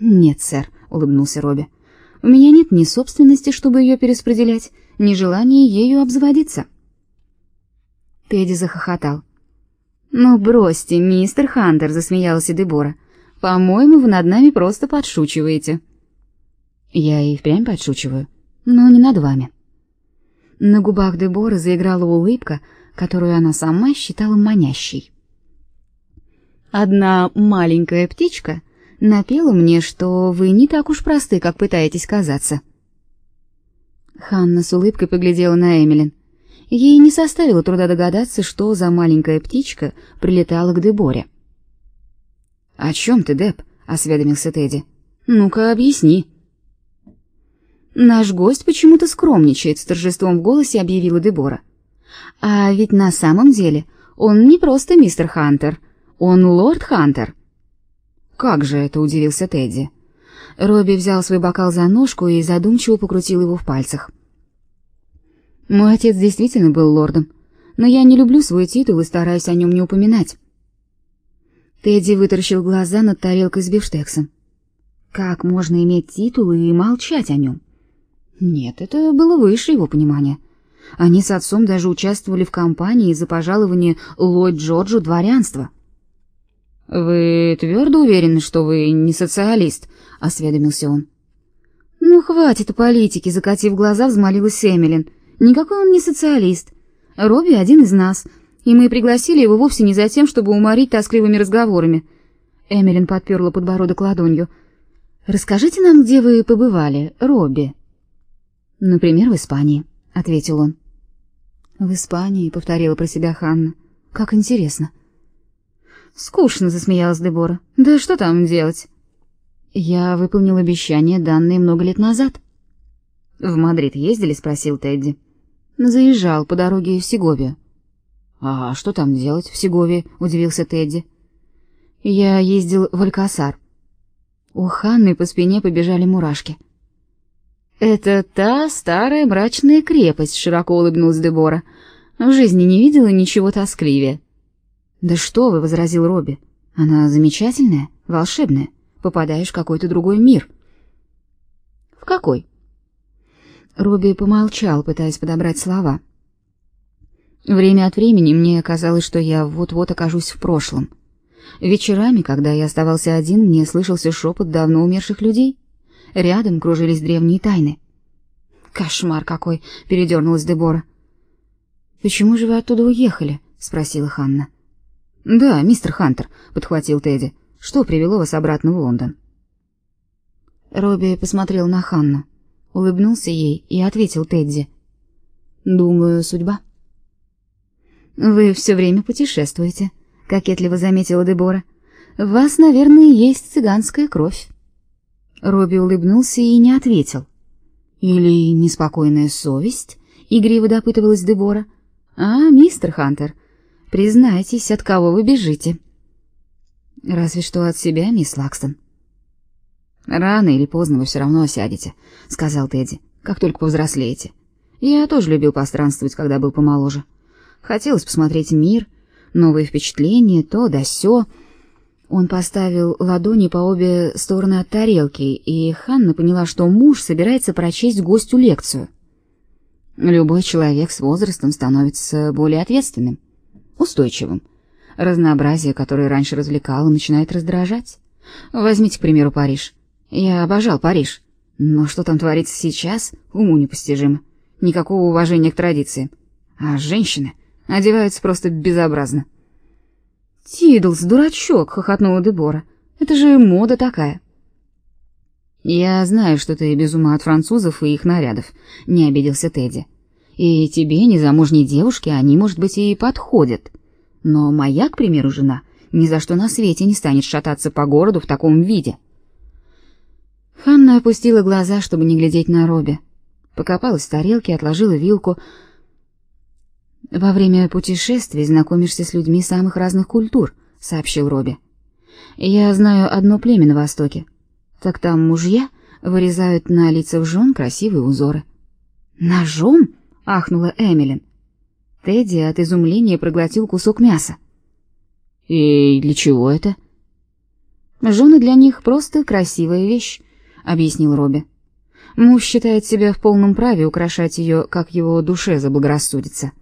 Нет, сэр, улыбнулся Робби. У меня нет ни собственности, чтобы ее перераспределять, ни желания ею обзаводиться. Тедди захохотал. Ну бросьте, мистер Хантер, засмеялась Дебора. По-моему, вы над нами просто подшучиваете. Я и впрямь подшучиваю, но не над вами. На губах Деборы заиграла улыбка, которую она сама считала манящей. Одна маленькая птичка напела мне, что вы не так уж просты, как пытаетесь казаться. Ханна с улыбкой поглядела на Эмилин. Ей не составило труда догадаться, что за маленькая птичка прилетала к Деборе. «О чем ты, Деб?» — осведомился Тедди. «Ну-ка, объясни». «Наш гость почему-то скромничает», — с торжеством в голосе объявила Дебора. «А ведь на самом деле он не просто мистер Хантер, он лорд Хантер». «Как же это?» — удивился Тедди. Робби взял свой бокал за ножку и задумчиво покрутил его в пальцах. «Мой отец действительно был лордом, но я не люблю свой титул и стараюсь о нем не упоминать». Тедди вытаращил глаза над тарелкой с бифштексом. Как можно иметь титул и молчать о нем? Нет, это было выше его понимания. Они с отцом даже участвовали в кампании за пожалование Ллойд Джорджу дворянства. Вы твердо уверены, что вы не социалист? осведомился он. Ну хватит о политике, закатив глаза, взмолилась Эмилин. Никакой он не социалист. Робби один из нас, и мы пригласили его вовсе не за тем, чтобы уморить тоскливыми разговорами. Эмилин подперла подбородок ладонью. Расскажите нам, где вы побывали, Робби. Например, в Испании, ответил он. В Испании, повторила про себя Ханна. Как интересно. Скучно, засмеялась Дебора. Да что там делать? Я выполнил обещание, данное много лет назад. В Мадрид ездили, спросил Тедди. Заезжал по дороге в Сеговию. А что там делать в Сеговии? удивился Тедди. Я ездил в Алькасар. У Ханны по спине побежали мурашки. Это та старая мрачная крепость, широко улыбнулась Дебора. В жизни не видела ничего тоскливее. Да что вы, возразил Робби. Она замечательная, волшебная. Попадаешь в какой-то другой мир. В какой? Робби помолчал, пытаясь подобрать слова. Время от времени мне казалось, что я вот-вот окажусь в прошлом. Вечерами, когда я оставался один, мне слышался шепот давно умерших людей. Рядом кружились древние тайны. Кошмар какой, передернулась Дебора. Почему же вы оттуда уехали? спросила Ханна. Да, мистер Хантер, подхватил Тедди. Что привело вас обратно в Лондон? Робби посмотрел на Ханну, улыбнулся ей и ответил Тедди: "Думаю, судьба". Вы все время путешествуете, кокетливо заметила Дебора. В вас, наверное, есть цыганская кровь. Робби улыбнулся и не ответил. Или неспокойная совесть? игриво допытывалась Дебора. А, мистер Хантер, признайтесь, от кого вы бежите? Разве что от себя, мисс Лакстон. Рано или поздно вы все равно осядете, сказал Тедди. Как только повзрослеете. Я тоже любил постранствовать, когда был помоложе. Хотелось посмотреть мир, новые впечатления, то да сё. Он поставил ладони по обе стороны от тарелки, и Ханна поняла, что муж собирается прочесть гостю лекцию. Любой человек с возрастом становится более ответственным, устойчивым. Разнообразие, которое раньше развлекало, начинает раздражать. Возьмите, к примеру, Париж. Я обожал Париж. Но что там творится сейчас, уму непостижимо. Никакого уважения к традициям. А женщины одеваются просто безобразно. «Тидлс, дурачок!» — хохотнула Дебора. «Это же мода такая!» «Я знаю, что ты без ума от французов и их нарядов», — не обиделся Тедди. «И тебе, незамужней девушке, они, может быть, и подходят. Но моя, к примеру, жена ни за что на свете не станет шататься по городу в таком виде». Ханна опустила глаза, чтобы не глядеть на Робби. Покопалась в тарелке, отложила вилку — во время путешествий знакомишься с людьми самых разных культур, сообщил Робби. Я знаю одно племя на востоке. Так там мужья вырезают на лицах жен красивые узоры. Ножом? Ахнула Эмилин. Тедди от изумления проглотил кусок мяса. И для чего это? Жены для них просто красивая вещь, объяснил Робби. Муж считает себя в полном праве украшать ее, как его душе заблагорассудится.